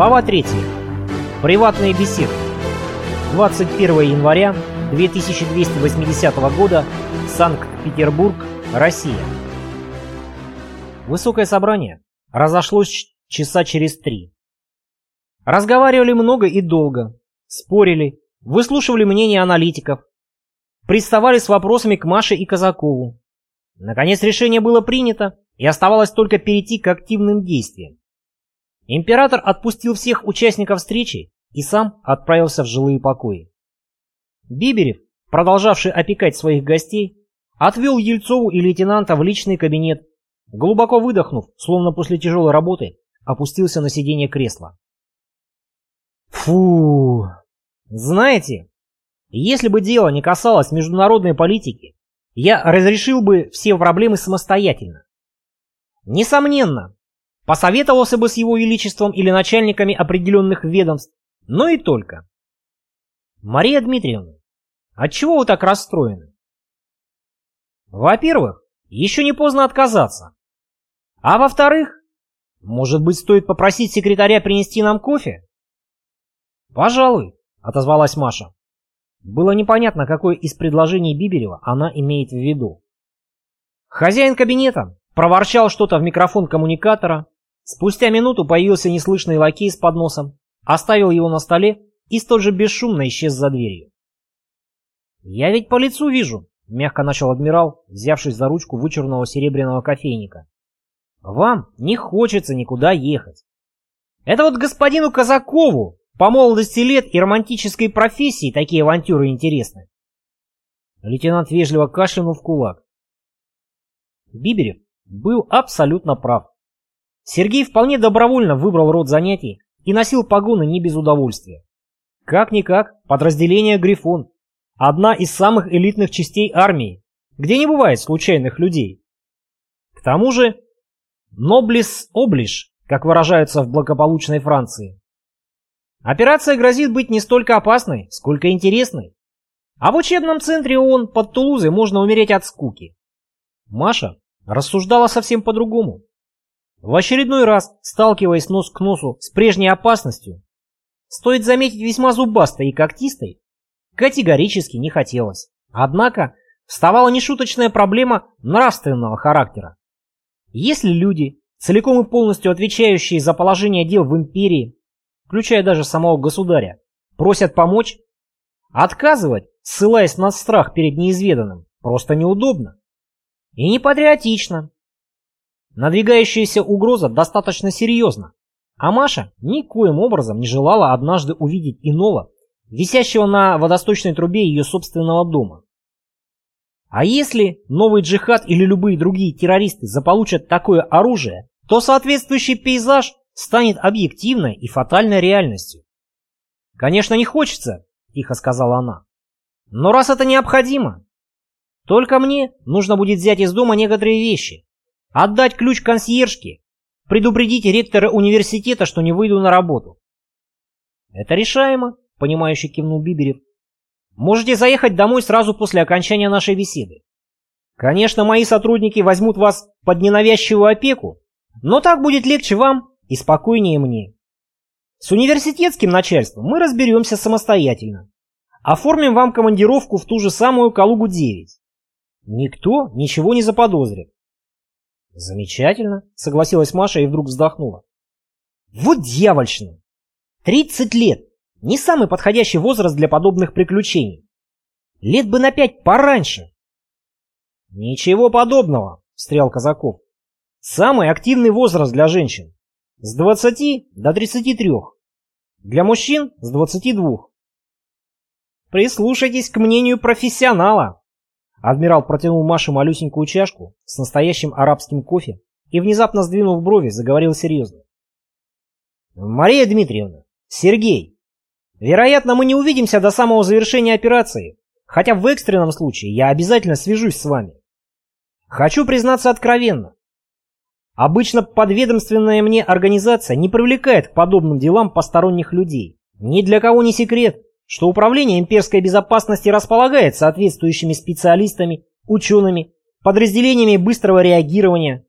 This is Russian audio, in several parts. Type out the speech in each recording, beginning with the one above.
Глава 3. Приватные беседы. 21 января 2280 года. Санкт-Петербург, Россия. Высокое собрание разошлось часа через три. Разговаривали много и долго, спорили, выслушивали мнения аналитиков, приставали с вопросами к Маше и Казакову. Наконец решение было принято, и оставалось только перейти к активным действиям. Император отпустил всех участников встречи и сам отправился в жилые покои. Биберев, продолжавший опекать своих гостей, отвел Ельцову и лейтенанта в личный кабинет, глубоко выдохнув, словно после тяжелой работы, опустился на сиденье кресла. Фу! Знаете, если бы дело не касалось международной политики, я разрешил бы все проблемы самостоятельно. Несомненно, посоветовался бы с его величеством или начальниками определенных ведомств, но и только. Мария Дмитриевна, отчего вы так расстроены? Во-первых, еще не поздно отказаться. А во-вторых, может быть, стоит попросить секретаря принести нам кофе? Пожалуй, отозвалась Маша. Было непонятно, какое из предложений Биберева она имеет в виду. Хозяин кабинета проворчал что-то в микрофон коммуникатора, Спустя минуту появился неслышный лакей с подносом, оставил его на столе и столь же бесшумно исчез за дверью. «Я ведь по лицу вижу», — мягко начал адмирал, взявшись за ручку вычурного серебряного кофейника. «Вам не хочется никуда ехать. Это вот господину Казакову по молодости лет и романтической профессии такие авантюры интересны». Лейтенант вежливо кашлянул в кулак. Биберев был абсолютно прав. Сергей вполне добровольно выбрал род занятий и носил погоны не без удовольствия. Как-никак, подразделение «Грифон» — одна из самых элитных частей армии, где не бывает случайных людей. К тому же, «Ноблис облиш», как выражаются в благополучной Франции. Операция грозит быть не столько опасной, сколько интересной. А в учебном центре ООН под Тулузой можно умереть от скуки. Маша рассуждала совсем по-другому. В очередной раз, сталкиваясь нос к носу с прежней опасностью, стоит заметить весьма зубастой и когтистой, категорически не хотелось. Однако вставала нешуточная проблема нравственного характера. Если люди, целиком и полностью отвечающие за положение дел в империи, включая даже самого государя, просят помочь, отказывать, ссылаясь на страх перед неизведанным, просто неудобно. И не патриотично. Надвигающаяся угроза достаточно серьезна, а Маша никоим образом не желала однажды увидеть иного, висящего на водосточной трубе ее собственного дома. А если новый джихад или любые другие террористы заполучат такое оружие, то соответствующий пейзаж станет объективной и фатальной реальностью. «Конечно, не хочется», — тихо сказала она. «Но раз это необходимо, только мне нужно будет взять из дома некоторые вещи, Отдать ключ консьержке. Предупредите ректора университета, что не выйду на работу. Это решаемо, понимающе кивнул Биберев. Можете заехать домой сразу после окончания нашей беседы. Конечно, мои сотрудники возьмут вас под ненавязчивую опеку, но так будет легче вам и спокойнее мне. С университетским начальством мы разберемся самостоятельно. Оформим вам командировку в ту же самую Калугу-9. Никто ничего не заподозрит. Замечательно, согласилась Маша и вдруг вздохнула. Вот дьявольщина! Тридцать лет! Не самый подходящий возраст для подобных приключений. Лет бы на пять пораньше. Ничего подобного, встрял Казаков. Самый активный возраст для женщин. С 20 до 33. Для мужчин с 22. Прислушайтесь к мнению профессионала, Адмирал протянул Маше малюсенькую чашку с настоящим арабским кофе и, внезапно сдвинув брови, заговорил серьезно. «Мария Дмитриевна, Сергей, вероятно, мы не увидимся до самого завершения операции, хотя в экстренном случае я обязательно свяжусь с вами. Хочу признаться откровенно. Обычно подведомственная мне организация не привлекает к подобным делам посторонних людей. Ни для кого не секрет, что Управление имперской безопасности располагает соответствующими специалистами, учеными, подразделениями быстрого реагирования.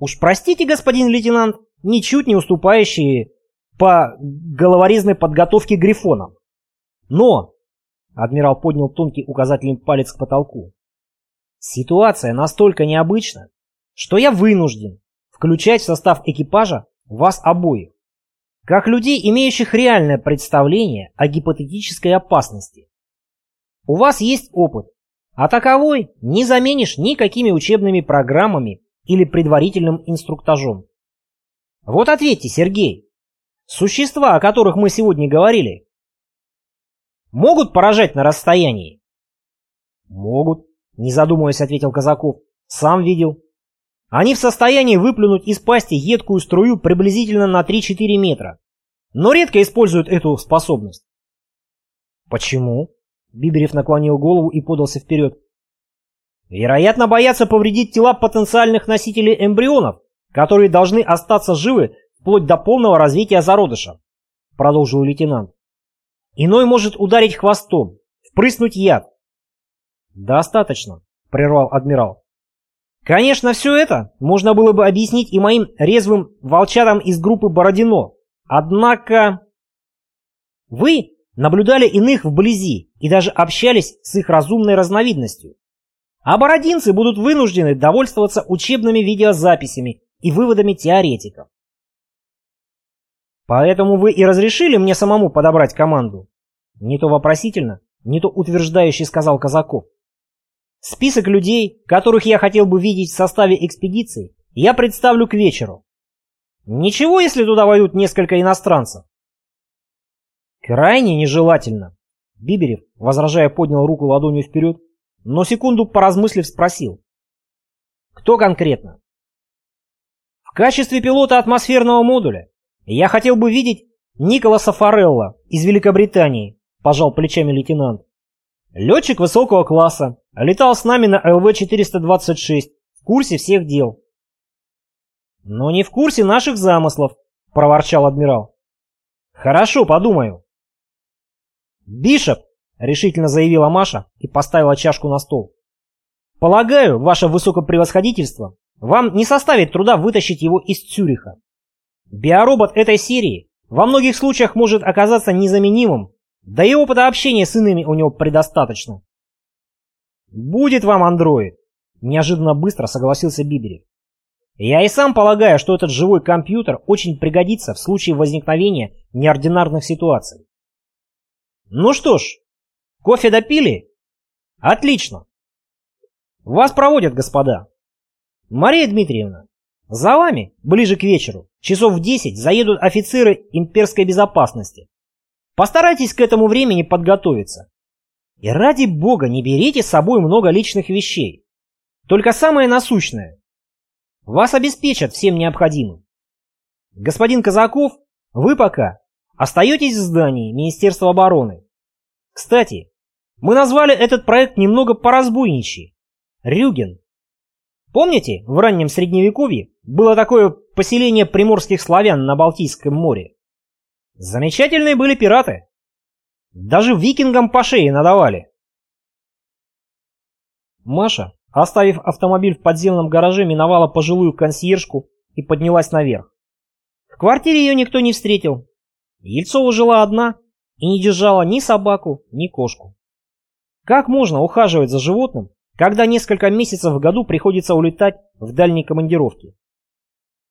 Уж простите, господин лейтенант, ничуть не уступающие по головорезной подготовке грифонов. Но, адмирал поднял тонкий указательный палец к потолку, ситуация настолько необычна, что я вынужден включать в состав экипажа вас обоих, как людей, имеющих реальное представление о гипотетической опасности. У вас есть опыт, а таковой не заменишь никакими учебными программами или предварительным инструктажом. Вот ответьте, Сергей, существа, о которых мы сегодня говорили, могут поражать на расстоянии? Могут, не задумываясь, ответил Казаков. Сам видел. Они в состоянии выплюнуть из пасти едкую струю приблизительно на 3-4 метра, но редко используют эту способность. Почему? Биберев наклонил голову и подался вперед. Вероятно, боятся повредить тела потенциальных носителей эмбрионов, которые должны остаться живы вплоть до полного развития зародыша, продолжил лейтенант. Иной может ударить хвостом, впрыснуть яд. Достаточно, прервал адмирал. Конечно, все это можно было бы объяснить и моим резвым волчатам из группы Бородино. Однако... Вы наблюдали иных вблизи и даже общались с их разумной разновидностью. А бородинцы будут вынуждены довольствоваться учебными видеозаписями и выводами теоретиков. Поэтому вы и разрешили мне самому подобрать команду? Не то вопросительно, не то утверждающе сказал Казаков. Список людей, которых я хотел бы видеть в составе экспедиции, я представлю к вечеру. Ничего, если туда воюют несколько иностранцев. Крайне нежелательно. Биберев, возражая, поднял руку ладонью вперед, но секунду поразмыслив спросил. Кто конкретно? В качестве пилота атмосферного модуля я хотел бы видеть Николаса Форелла из Великобритании, пожал плечами лейтенант. Летчик высокого класса, летал с нами на ЛВ-426, в курсе всех дел. Но не в курсе наших замыслов, проворчал адмирал. Хорошо, подумаю. Бишоп, решительно заявила Маша и поставила чашку на стол. Полагаю, ваше высокопревосходительство, вам не составит труда вытащить его из Цюриха. Биоробот этой серии во многих случаях может оказаться незаменимым, да и опыта общения с иными у него предостаточно. «Будет вам андроид», — неожиданно быстро согласился Биберев. «Я и сам полагаю, что этот живой компьютер очень пригодится в случае возникновения неординарных ситуаций». «Ну что ж, кофе допили?» «Отлично. Вас проводят, господа. Мария Дмитриевна, за вами, ближе к вечеру, часов в десять, заедут офицеры имперской безопасности. Постарайтесь к этому времени подготовиться. И ради бога не берите с собой много личных вещей. Только самое насущное. Вас обеспечат всем необходимым. Господин Казаков, вы пока остаетесь в здании Министерства обороны. Кстати, мы назвали этот проект немного поразбойничий. Рюген. Помните, в раннем Средневековье было такое поселение приморских славян на Балтийском море? Замечательные были пираты. Даже викингам по шее надавали. Маша, оставив автомобиль в подземном гараже, миновала пожилую консьержку и поднялась наверх. В квартире ее никто не встретил. Ельцова жила одна и не держала ни собаку, ни кошку. Как можно ухаживать за животным, когда несколько месяцев в году приходится улетать в дальние командировки?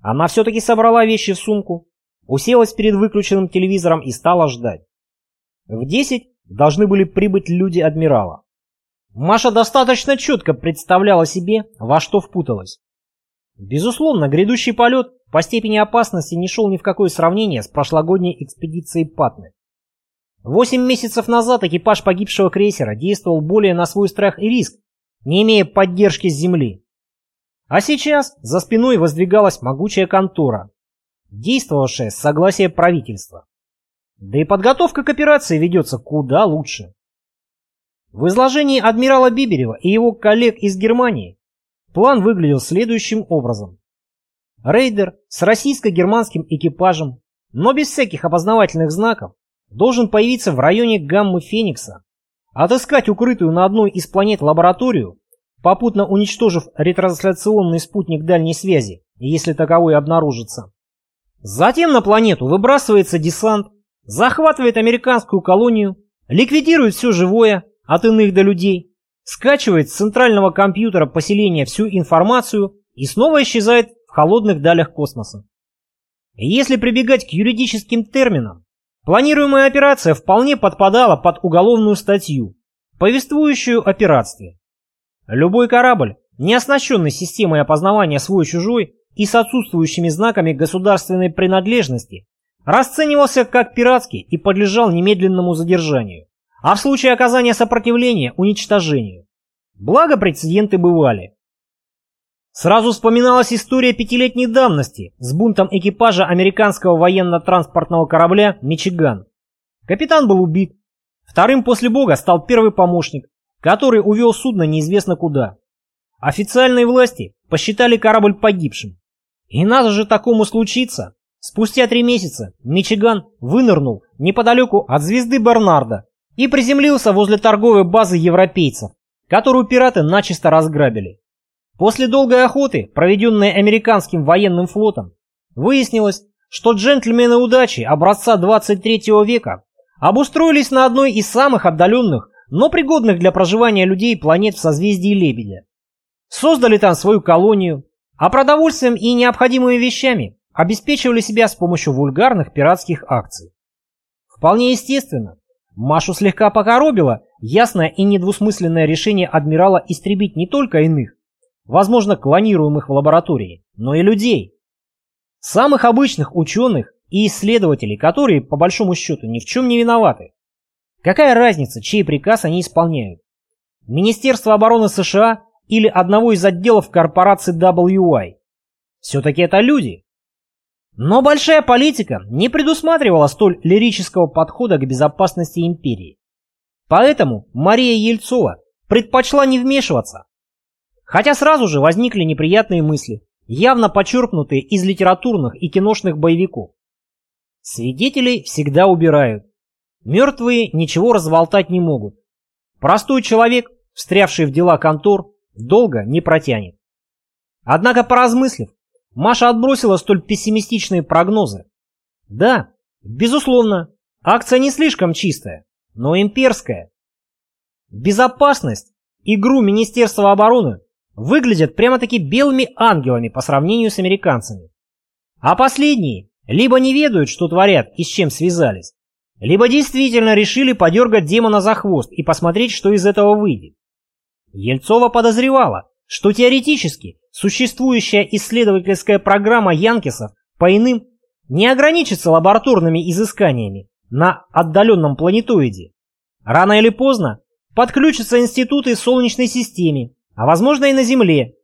Она все-таки собрала вещи в сумку, уселась перед выключенным телевизором и стала ждать. В 10 должны были прибыть люди адмирала. Маша достаточно четко представляла себе, во что впуталась. Безусловно, грядущий полет по степени опасности не шел ни в какое сравнение с прошлогодней экспедицией Патны. Восемь месяцев назад экипаж погибшего крейсера действовал более на свой страх и риск, не имея поддержки с земли. А сейчас за спиной воздвигалась могучая контора, действовавшая с согласия правительства. Да и подготовка к операции ведется куда лучше. В изложении адмирала Биберева и его коллег из Германии план выглядел следующим образом. Рейдер с российско-германским экипажем, но без всяких опознавательных знаков, должен появиться в районе гаммы Феникса, отыскать укрытую на одной из планет лабораторию, попутно уничтожив ретрансляционный спутник дальней связи, если таковой обнаружится, Затем на планету выбрасывается десант, захватывает американскую колонию, ликвидирует все живое, от иных до людей, скачивает с центрального компьютера поселения всю информацию и снова исчезает в холодных далях космоса. Если прибегать к юридическим терминам, планируемая операция вполне подпадала под уголовную статью, повествующую о пиратстве. Любой корабль, не оснащенный системой опознавания свой-чужой и с отсутствующими знаками государственной принадлежности, расценивался как пиратский и подлежал немедленному задержанию, а в случае оказания сопротивления – уничтожению. Благо прецеденты бывали. Сразу вспоминалась история пятилетней давности с бунтом экипажа американского военно-транспортного корабля «Мичиган». Капитан был убит. Вторым после Бога стал первый помощник, который увел судно неизвестно куда. Официальные власти посчитали корабль погибшим. И надо же такому случиться. Спустя три месяца Мичиган вынырнул неподалеку от звезды Бернарда и приземлился возле торговой базы европейцев, которую пираты начисто разграбили. После долгой охоты, проведенной американским военным флотом, выяснилось, что джентльмены удачи образца 23 века обустроились на одной из самых отдаленных, но пригодных для проживания людей планет в созвездии Лебедя. Создали там свою колонию, а продовольствием и необходимыми вещами обеспечивали себя с помощью вульгарных пиратских акций. Вполне естественно, Машу слегка покоробило ясное и недвусмысленное решение адмирала истребить не только иных, возможно, клонируемых в лаборатории, но и людей. Самых обычных ученых и исследователей, которые, по большому счету, ни в чем не виноваты. Какая разница, чей приказ они исполняют? Министерство обороны США или одного из отделов корпорации WI? Все-таки это люди. Но большая политика не предусматривала столь лирического подхода к безопасности империи. Поэтому Мария Ельцова предпочла не вмешиваться, Хотя сразу же возникли неприятные мысли, явно почерпнутые из литературных и киношных боевиков. Свидетелей всегда убирают. Мертвые ничего разболтать не могут. Простой человек, встрявший в дела контор, долго не протянет. Однако, поразмыслив, Маша отбросила столь пессимистичные прогнозы. Да, безусловно, акция не слишком чистая, но имперская. Безопасность, игру Министерства обороны выглядят прямо-таки белыми ангелами по сравнению с американцами. А последние либо не ведают, что творят и с чем связались, либо действительно решили подергать демона за хвост и посмотреть, что из этого выйдет. Ельцова подозревала, что теоретически существующая исследовательская программа Янкисов по иным не ограничится лабораторными изысканиями на отдаленном планетоиде. Рано или поздно подключатся институты Солнечной системе а возможно и на Земле.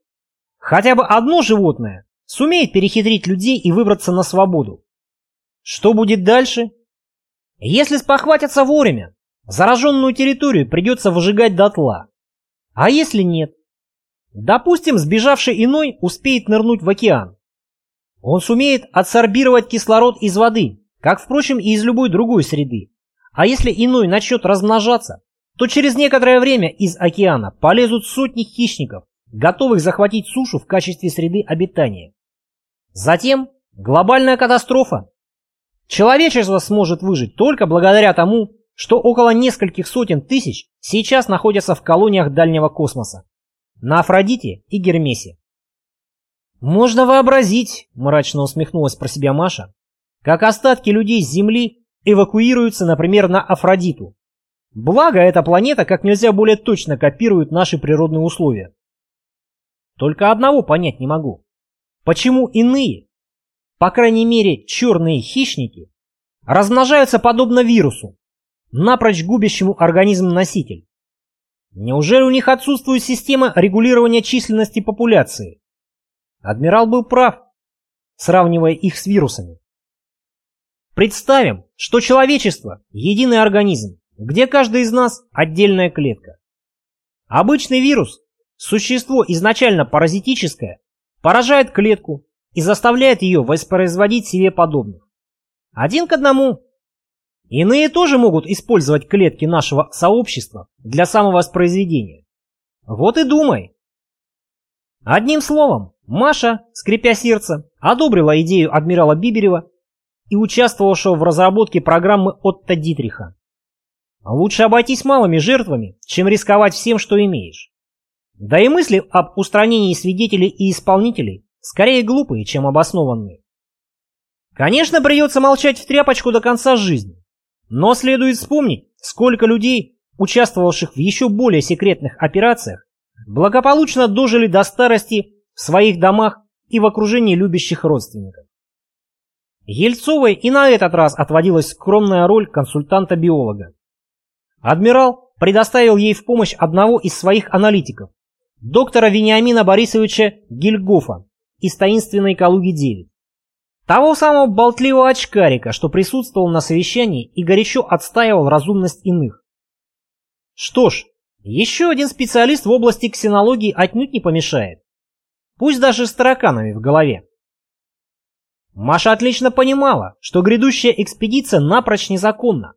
Хотя бы одно животное сумеет перехитрить людей и выбраться на свободу. Что будет дальше? Если спохватятся вовремя, зараженную территорию придется выжигать дотла. А если нет? Допустим, сбежавший иной успеет нырнуть в океан. Он сумеет адсорбировать кислород из воды, как, впрочем, и из любой другой среды. А если иной начнет размножаться, то через некоторое время из океана полезут сотни хищников, готовых захватить сушу в качестве среды обитания. Затем глобальная катастрофа. Человечество сможет выжить только благодаря тому, что около нескольких сотен тысяч сейчас находятся в колониях дальнего космоса, на Афродите и Гермесе. «Можно вообразить», — мрачно усмехнулась про себя Маша, «как остатки людей с Земли эвакуируются, например, на Афродиту, Благо, эта планета как нельзя более точно копирует наши природные условия. Только одного понять не могу. Почему иные, по крайней мере черные хищники, размножаются подобно вирусу, напрочь губящему организм-носитель? Неужели у них отсутствует система регулирования численности популяции? Адмирал был прав, сравнивая их с вирусами. Представим, что человечество – единый организм, где каждый из нас отдельная клетка. Обычный вирус, существо изначально паразитическое, поражает клетку и заставляет ее воспроизводить себе подобных. Один к одному. Иные тоже могут использовать клетки нашего сообщества для самовоспроизведения. Вот и думай. Одним словом, Маша, скрипя сердце, одобрила идею адмирала Биберева и участвовавшего в разработке программы Отто Дитриха. Лучше обойтись малыми жертвами, чем рисковать всем, что имеешь. Да и мысли об устранении свидетелей и исполнителей скорее глупые, чем обоснованные. Конечно, придется молчать в тряпочку до конца жизни, но следует вспомнить, сколько людей, участвовавших в еще более секретных операциях, благополучно дожили до старости в своих домах и в окружении любящих родственников. Ельцовой и на этот раз отводилась скромная роль консультанта-биолога. Адмирал предоставил ей в помощь одного из своих аналитиков, доктора Вениамина Борисовича Гильгофа из таинственной Калуги-9. Того самого болтливого очкарика, что присутствовал на совещании и горячо отстаивал разумность иных. Что ж, еще один специалист в области ксенологии отнюдь не помешает. Пусть даже с тараканами в голове. Маша отлично понимала, что грядущая экспедиция напрочь незаконна.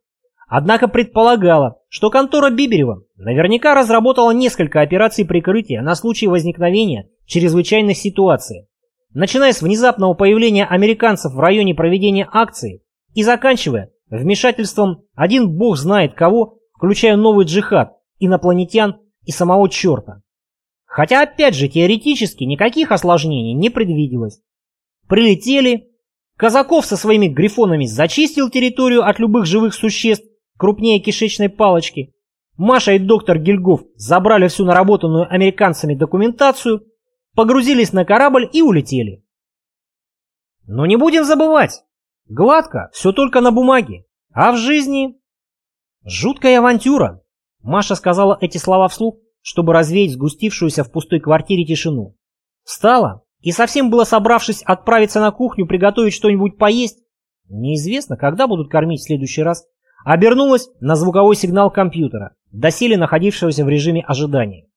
Однако предполагала, что контора Биберева наверняка разработала несколько операций прикрытия на случай возникновения чрезвычайных ситуаций, начиная с внезапного появления американцев в районе проведения акции и заканчивая вмешательством один бог знает кого, включая новый джихад, инопланетян и самого черта. Хотя опять же теоретически никаких осложнений не предвиделось. Прилетели, Казаков со своими грифонами зачистил территорию от любых живых существ, крупнее кишечной палочки. Маша и доктор Гильгоф забрали всю наработанную американцами документацию, погрузились на корабль и улетели. Но не будем забывать, гладко, все только на бумаге, а в жизни... Жуткая авантюра. Маша сказала эти слова вслух, чтобы развеять сгустившуюся в пустой квартире тишину. Встала и совсем было собравшись отправиться на кухню приготовить что-нибудь поесть, неизвестно, когда будут кормить в следующий раз, обернулась на звуковой сигнал компьютера, доселе находившегося в режиме ожидания.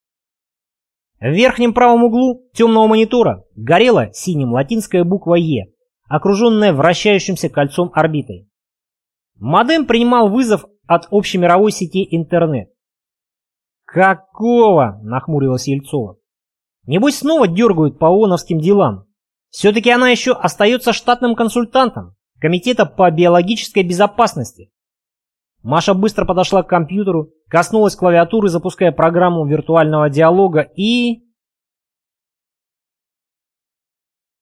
В верхнем правом углу темного монитора горела синим латинская буква «Е», окруженная вращающимся кольцом орбитой. Модем принимал вызов от общемировой сети интернет. «Какого?» – нахмурилась Ельцова. «Небось снова дергают по ООНовским делам. Все-таки она еще остается штатным консультантом Комитета по биологической безопасности». Маша быстро подошла к компьютеру, коснулась клавиатуры, запуская программу виртуального диалога и...